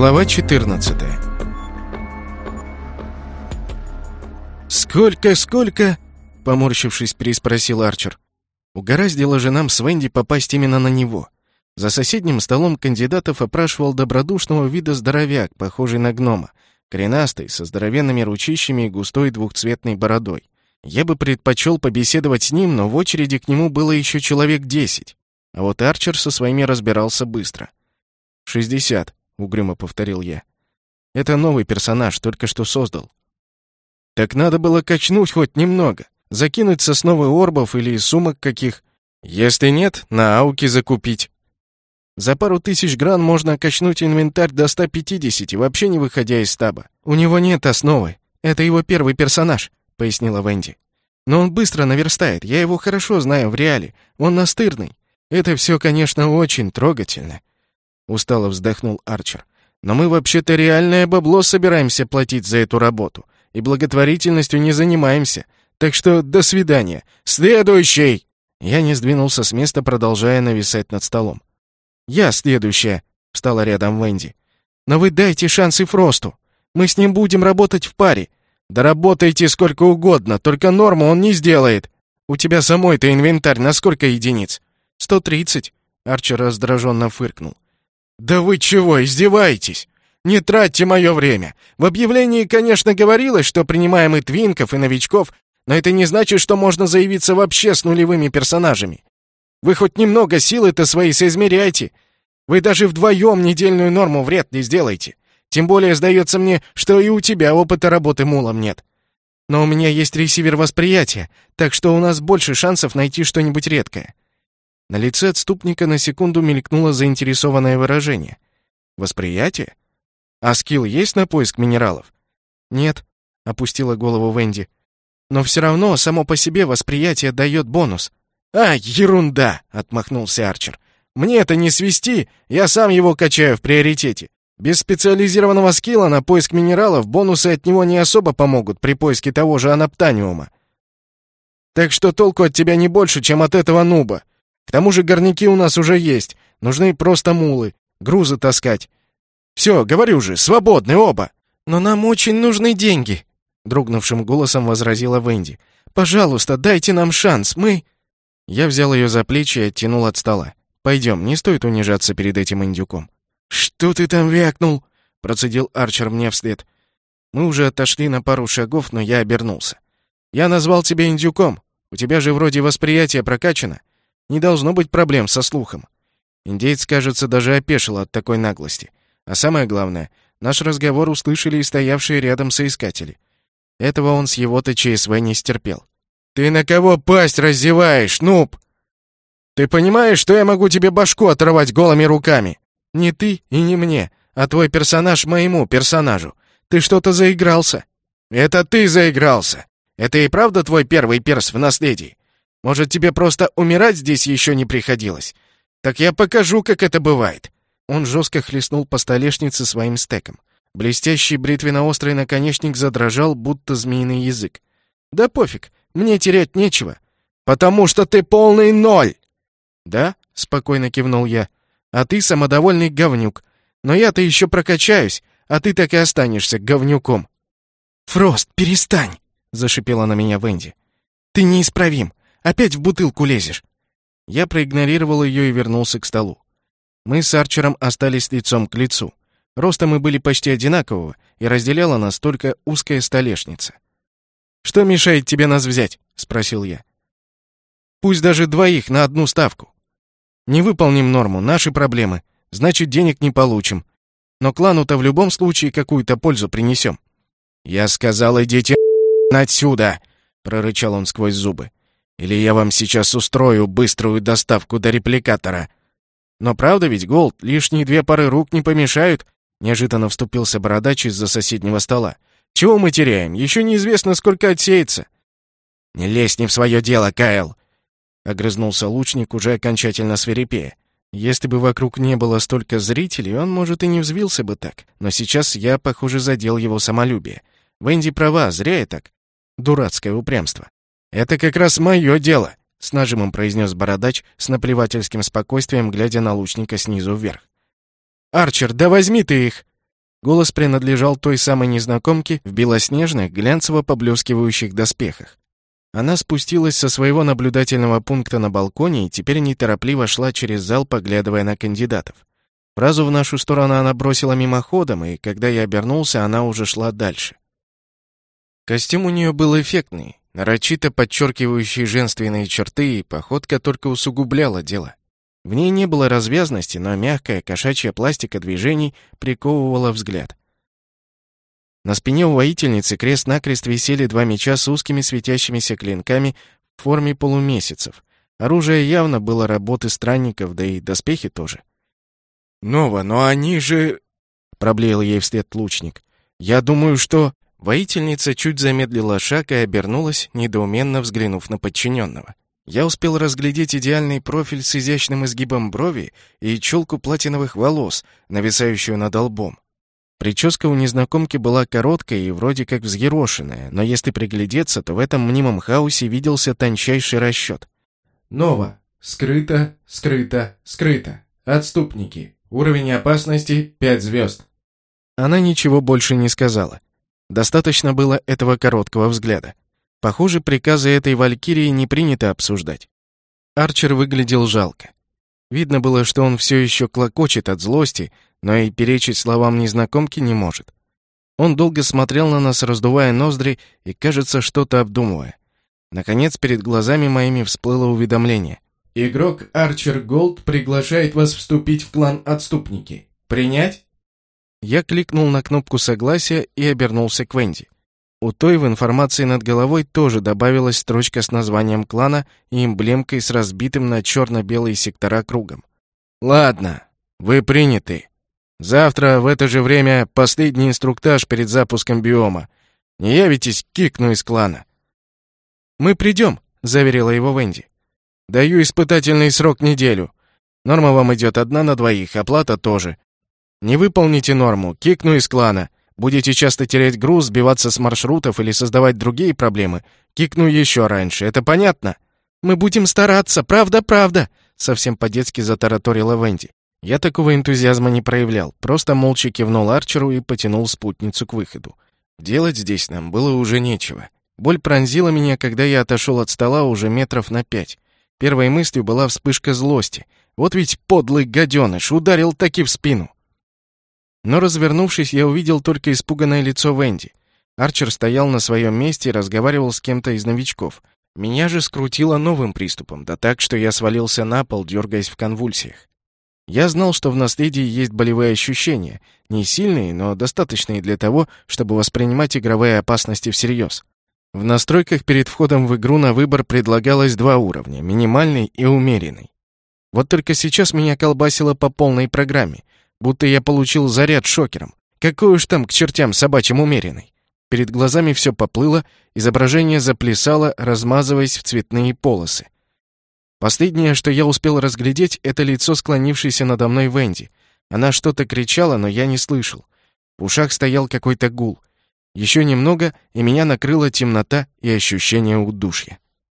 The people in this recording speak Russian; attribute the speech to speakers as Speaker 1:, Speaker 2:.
Speaker 1: Глава 14 «Сколько, сколько?» — поморщившись, переспросил Арчер. Угораздило же нам с Венди попасть именно на него. За соседним столом кандидатов опрашивал добродушного вида здоровяк, похожий на гнома, коренастый, со здоровенными ручищами и густой двухцветной бородой. Я бы предпочел побеседовать с ним, но в очереди к нему было еще человек десять. А вот Арчер со своими разбирался быстро. «Шестьдесят», — угрюмо повторил я. «Это новый персонаж, только что создал». «Так надо было качнуть хоть немного, закинуть сосновый орбов или сумок каких. Если нет, на ауке закупить». За пару тысяч гран можно качнуть инвентарь до 150, вообще не выходя из стаба. У него нет основы. Это его первый персонаж, пояснила Венди. Но он быстро наверстает. Я его хорошо знаю в реале. Он настырный. Это все, конечно, очень трогательно. Устало вздохнул Арчер. Но мы вообще-то реальное бабло собираемся платить за эту работу. И благотворительностью не занимаемся. Так что до свидания. Следующий! Я не сдвинулся с места, продолжая нависать над столом. «Я следующая», — встала рядом Венди. «Но вы дайте шансы Фросту. Мы с ним будем работать в паре. Да работайте сколько угодно, только норму он не сделает. У тебя самой-то инвентарь на сколько единиц?» «Сто тридцать», — Арчер раздраженно фыркнул. «Да вы чего, издеваетесь? Не тратьте мое время. В объявлении, конечно, говорилось, что принимаем и твинков, и новичков, но это не значит, что можно заявиться вообще с нулевыми персонажами. Вы хоть немного силы-то свои соизмеряйте. Вы даже вдвоем недельную норму вряд ли сделаете. Тем более, сдается мне, что и у тебя опыта работы мулом нет. Но у меня есть ресивер восприятия, так что у нас больше шансов найти что-нибудь редкое». На лице отступника на секунду мелькнуло заинтересованное выражение. «Восприятие? А скилл есть на поиск минералов?» «Нет», — опустила голову Венди. «Но все равно само по себе восприятие дает бонус. «А, ерунда!» — отмахнулся Арчер. «Мне это не свести, я сам его качаю в приоритете. Без специализированного скилла на поиск минералов бонусы от него не особо помогут при поиске того же анаптаниума. Так что толку от тебя не больше, чем от этого нуба. К тому же горняки у нас уже есть, нужны просто мулы, грузы таскать. Все, говорю же, свободны оба. Но нам очень нужны деньги, дрогнувшим голосом возразила Венди. Пожалуйста, дайте нам шанс, мы... Я взял ее за плечи и оттянул от стола. «Пойдем, не стоит унижаться перед этим индюком». «Что ты там вякнул?» — процедил Арчер мне вслед. Мы уже отошли на пару шагов, но я обернулся. «Я назвал тебя индюком. У тебя же вроде восприятие прокачано. Не должно быть проблем со слухом». Индеец, кажется, даже опешил от такой наглости. А самое главное, наш разговор услышали и стоявшие рядом соискатели. Этого он с его-то ЧСВ не стерпел. «Ты на кого пасть раздеваешь, нуб? Ты понимаешь, что я могу тебе башку оторвать голыми руками? Не ты и не мне, а твой персонаж моему персонажу. Ты что-то заигрался». «Это ты заигрался. Это и правда твой первый перс в наследии? Может, тебе просто умирать здесь еще не приходилось? Так я покажу, как это бывает». Он жестко хлестнул по столешнице своим стеком. Блестящий бритвенно-острый наконечник задрожал, будто змеиный язык. «Да пофиг, мне терять нечего. Потому что ты полный ноль!» «Да?» — спокойно кивнул я. «А ты самодовольный говнюк. Но я-то еще прокачаюсь, а ты так и останешься говнюком». «Фрост, перестань!» — зашипела на меня Венди. «Ты неисправим. Опять в бутылку лезешь». Я проигнорировал ее и вернулся к столу. Мы с Арчером остались лицом к лицу. Ростом мы были почти одинакового, и разделяла нас только узкая столешница. «Что мешает тебе нас взять?» — спросил я. «Пусть даже двоих на одну ставку. Не выполним норму, наши проблемы, значит, денег не получим. Но клану-то в любом случае какую-то пользу принесем». «Я сказал, идите отсюда!» — прорычал он сквозь зубы. «Или я вам сейчас устрою быструю доставку до репликатора». «Но правда ведь, Голд, лишние две пары рук не помешают?» Неожиданно вступился бородач из-за соседнего стола. Чего мы теряем? Еще неизвестно, сколько отсеется». «Не лезь не в свое дело, Кайл!» — огрызнулся лучник, уже окончательно свирепея. Если бы вокруг не было столько зрителей, он, может, и не взвился бы так. Но сейчас я, похоже, задел его самолюбие. Венди права, зря я так. Дурацкое упрямство. «Это как раз мое дело», — с нажимом произнес бородач с наплевательским спокойствием, глядя на лучника снизу вверх. «Арчер, да возьми ты их!» Голос принадлежал той самой незнакомке в белоснежных, глянцево поблескивающих доспехах. Она спустилась со своего наблюдательного пункта на балконе и теперь неторопливо шла через зал, поглядывая на кандидатов. Фразу в нашу сторону она бросила мимоходом, и когда я обернулся, она уже шла дальше. Костюм у нее был эффектный, нарочито подчеркивающий женственные черты, и походка только усугубляла дело. В ней не было развязности, но мягкая кошачья пластика движений приковывала взгляд. На спине у воительницы крест-накрест висели два меча с узкими светящимися клинками в форме полумесяцев. Оружие явно было работы странников, да и доспехи тоже.
Speaker 2: «Нова, но они же...»
Speaker 1: — проблеял ей вслед лучник. «Я думаю, что...» Воительница чуть замедлила шаг и обернулась, недоуменно взглянув на подчиненного. Я успел разглядеть идеальный профиль с изящным изгибом брови и челку платиновых волос, нависающую над лбом. Прическа у незнакомки была короткая и вроде как взъерошенная, но если приглядеться, то в этом мнимом хаосе виделся тончайший расчет.
Speaker 2: Ново. Скрыто, скрыто, скрыто. Отступники. Уровень опасности 5 звезд.
Speaker 1: Она ничего больше не сказала. Достаточно было этого короткого взгляда. Похоже, приказы этой валькирии не принято обсуждать. Арчер выглядел жалко. Видно было, что он все еще клокочет от злости, но и перечить словам незнакомки не может. Он долго смотрел на нас, раздувая ноздри и, кажется, что-то обдумывая. Наконец, перед глазами моими всплыло уведомление.
Speaker 2: «Игрок Арчер Голд приглашает вас вступить в клан Отступники. Принять?»
Speaker 1: Я кликнул на кнопку согласия и обернулся к Венди. У той в информации над головой тоже добавилась строчка с названием клана и эмблемкой с разбитым на черно-белые сектора кругом. «Ладно, вы приняты. Завтра в это же время последний инструктаж перед запуском биома. Не явитесь, кикну из клана». «Мы придем», — заверила его Венди. «Даю испытательный срок неделю. Норма вам идет одна на двоих, оплата тоже. Не выполните норму, кикну из клана. Будете часто терять груз, сбиваться с маршрутов или создавать другие проблемы, кикну еще раньше. Это понятно? Мы будем стараться, правда-правда, совсем по-детски затараторила Венди. Я такого энтузиазма не проявлял, просто молча кивнул Арчеру и потянул спутницу к выходу. Делать здесь нам было уже нечего. Боль пронзила меня, когда я отошел от стола уже метров на пять. Первой мыслью была вспышка злости. Вот ведь подлый гаденыш ударил таки в спину. Но развернувшись, я увидел только испуганное лицо Венди. Арчер стоял на своем месте и разговаривал с кем-то из новичков. Меня же скрутило новым приступом, да так, что я свалился на пол, дергаясь в конвульсиях. Я знал, что в наследии есть болевые ощущения, не сильные, но достаточные для того, чтобы воспринимать игровые опасности всерьез. В настройках перед входом в игру на выбор предлагалось два уровня — минимальный и умеренный. Вот только сейчас меня колбасило по полной программе, будто я получил заряд шокером. Какой уж там к чертям собачьим умеренный. Перед глазами все поплыло, изображение заплясало, размазываясь в цветные полосы. Последнее, что я успел разглядеть, это лицо склонившейся надо мной Венди. Она что-то кричала, но я не слышал. В ушах стоял какой-то гул. Еще немного, и меня накрыла темнота и ощущение удушья.